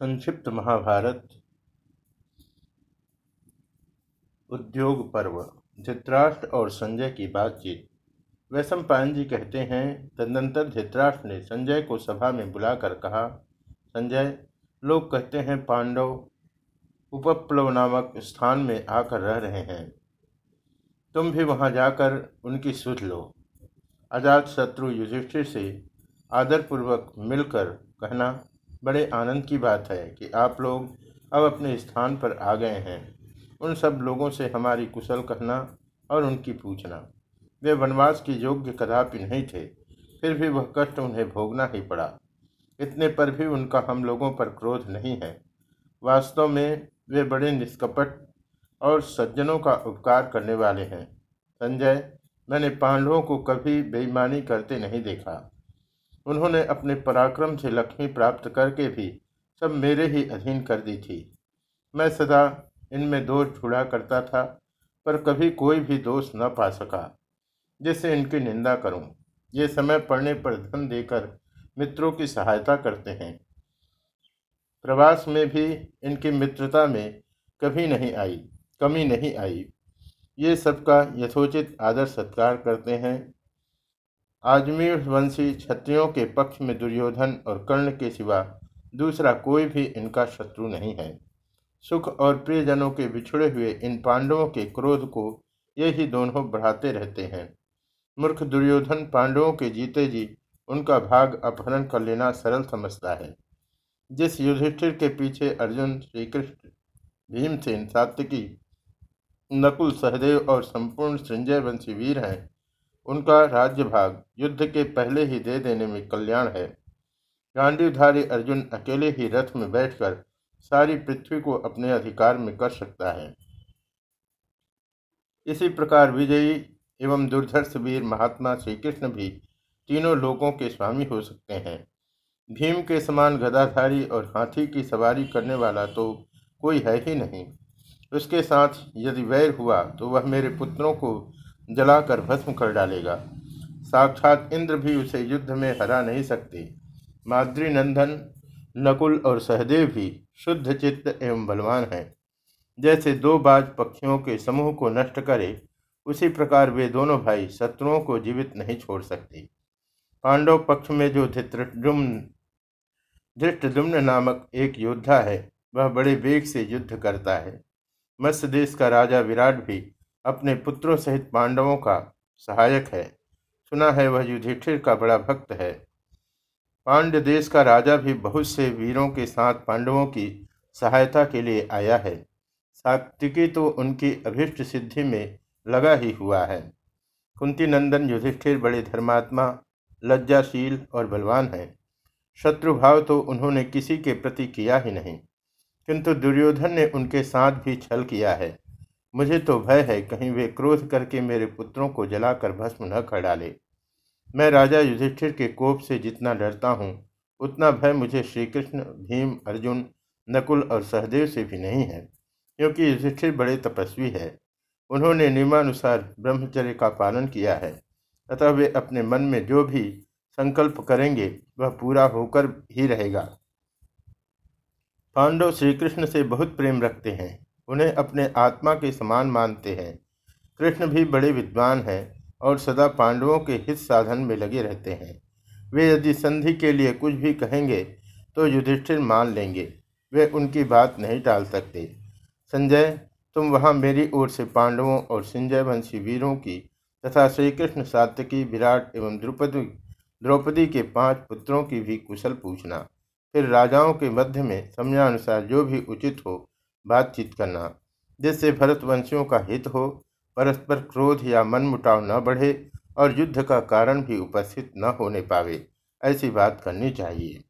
संक्षिप्त महाभारत। उद्योग पर्व, धृतराष्ट्र और संजय की बातचीत। वैशंपायन जी कहते हैं, तदनंतर धृतराष्ट्र ने संजय को सभा में बुलाकर कहा, संजय, लोग कहते हैं पांडव उपप्लव नामक स्थान में आकर रह रहे हैं। तुम भी वहाँ जाकर उनकी सुध लो। आज़ाद शत्रु युधिष्ठिर से आदरपूर्वक मिलकर कहना बड़े आनंद की बात है कि आप लोग अब अपने स्थान पर आ गए हैं। उन सब लोगों से हमारी कुशल कहना और उनकी पूछना। वे वनवास के योग्य कदापि नहीं थे, फिर भी वह कष्ट उन्हें भोगना ही पड़ा। इतने पर भी उनका हम लोगों पर क्रोध नहीं है। वास्तव में वे बड़े निष्कपट और सज्जनों का उपकार करने वाले हैं। संजय, मैंने पांडवों को कभी बेईमानी करते नहीं देखा। उन्होंने अपने पराक्रम से लक्ष्मी प्राप्त करके भी सब मेरे ही अधीन कर दी थी। मैं सदा इनमें दोष छुड़ा करता था, पर कभी कोई भी दोष न पा सका, जिससे इनकी निंदा करूँ। ये समय पड़ने पर धन देकर मित्रों की सहायता करते हैं। प्रवास में भी इनकी मित्रता में कभी नहीं आई, कमी नहीं आई। ये सबका यथोचित आदर सत्कार करते हैं। आजमीर वंशी क्षत्रियों के पक्ष में दुर्योधन और कर्ण के सिवा दूसरा कोई भी इनका शत्रु नहीं है। सुख और प्रियजनों के बिछड़े हुए इन पांडवों के क्रोध को ये ही दोनों बढ़ाते रहते हैं। मूर्ख दुर्योधन पांडवों के जीते जी उनका भाग अपहरण कर लेना सरल समझता है। जिस युधिष्ठिर के पीछे अर्जुन श्रीकृष्ण, भीमसेन, सात्विकी, नकुल, सहदेव और संपूर्ण संजय वंशी वीर हैं उनका राज्य भाग युद्ध के पहले ही दे देने में कल्याण है। गांडीवधारी अर्जुन अकेले ही रथ में बैठकर सारी पृथ्वी को अपने अधिकार में कर सकता है। इसी प्रकार विजयी एवं दुर्धर्ष वीर महात्मा श्री कृष्ण भी तीनों लोगों के स्वामी हो सकते हैं। भीम के समान गदाधारी और हाथी की सवारी करने वाला तो कोई है ही नहीं। उसके साथ यदि वैर हुआ तो वह मेरे पुत्रों को जलाकर भस्म कर डालेगा। साक्षात इंद्र भी उसे युद्ध में हरा नहीं सकते। माद्री नंदन नकुल और सहदेव भी शुद्ध चित्त एवं बलवान हैं। जैसे दो बाज पक्षियों के समूह को नष्ट करे, उसी प्रकार वे दोनों भाई शत्रुओं को जीवित नहीं छोड़ सकते। पांडव पक्ष में जो धृतृडुम्न धृष्टदुम्न नामक एक योद्धा है, वह बड़े वेग से युद्ध करता है। मत्स्य देश का राजा विराट भी अपने पुत्रों सहित पांडवों का सहायक है। सुना है वह युधिष्ठिर का बड़ा भक्त है। पांड्य देश का राजा भी बहुत से वीरों के साथ पांडवों की सहायता के लिए आया है। सात्विकी तो उनकी अभिष्ट सिद्धि में लगा ही हुआ है। कुंती नंदन युधिष्ठिर बड़े धर्मात्मा, लज्जाशील और बलवान हैं। शत्रुभाव तो उन्होंने किसी के प्रति किया ही नहीं, किंतु दुर्योधन ने उनके साथ भी छल किया है। मुझे तो भय है कहीं वे क्रोध करके मेरे पुत्रों को जलाकर भस्म न कर डाले। मैं राजा युधिष्ठिर के कोप से जितना डरता हूँ, उतना भय मुझे श्री कृष्ण भीम, अर्जुन, नकुल और सहदेव से भी नहीं है, क्योंकि युधिष्ठिर बड़े तपस्वी है। उन्होंने नियमानुसार ब्रह्मचर्य का पालन किया है, अतः वे अपने मन में जो भी संकल्प करेंगे, वह पूरा होकर ही रहेगा। पांडव श्री कृष्ण से बहुत प्रेम रखते हैं। उन्हें अपने आत्मा के समान मानते हैं। कृष्ण भी बड़े विद्वान हैं और सदा पांडवों के हित साधन में लगे रहते हैं। वे यदि संधि के लिए कुछ भी कहेंगे तो युधिष्ठिर मान लेंगे। वे उनकी बात नहीं टाल सकते। संजय, तुम वहाँ मेरी ओर से पांडवों और संजय वंशी वीरों की तथा श्री कृष्ण सात्यकी, विराट एवं द्रुपदी, द्रौपदी के पाँच पुत्रों की भी कुशल पूछना। फिर राजाओं के मध्य में समयानुसार जो भी उचित हो बातचीत करना। जिससे भरतवंशियों का हित हो, परस्पर क्रोध या मनमुटाव न बढ़े और युद्ध का कारण भी उपस्थित न होने पावे, ऐसी बात करनी चाहिए।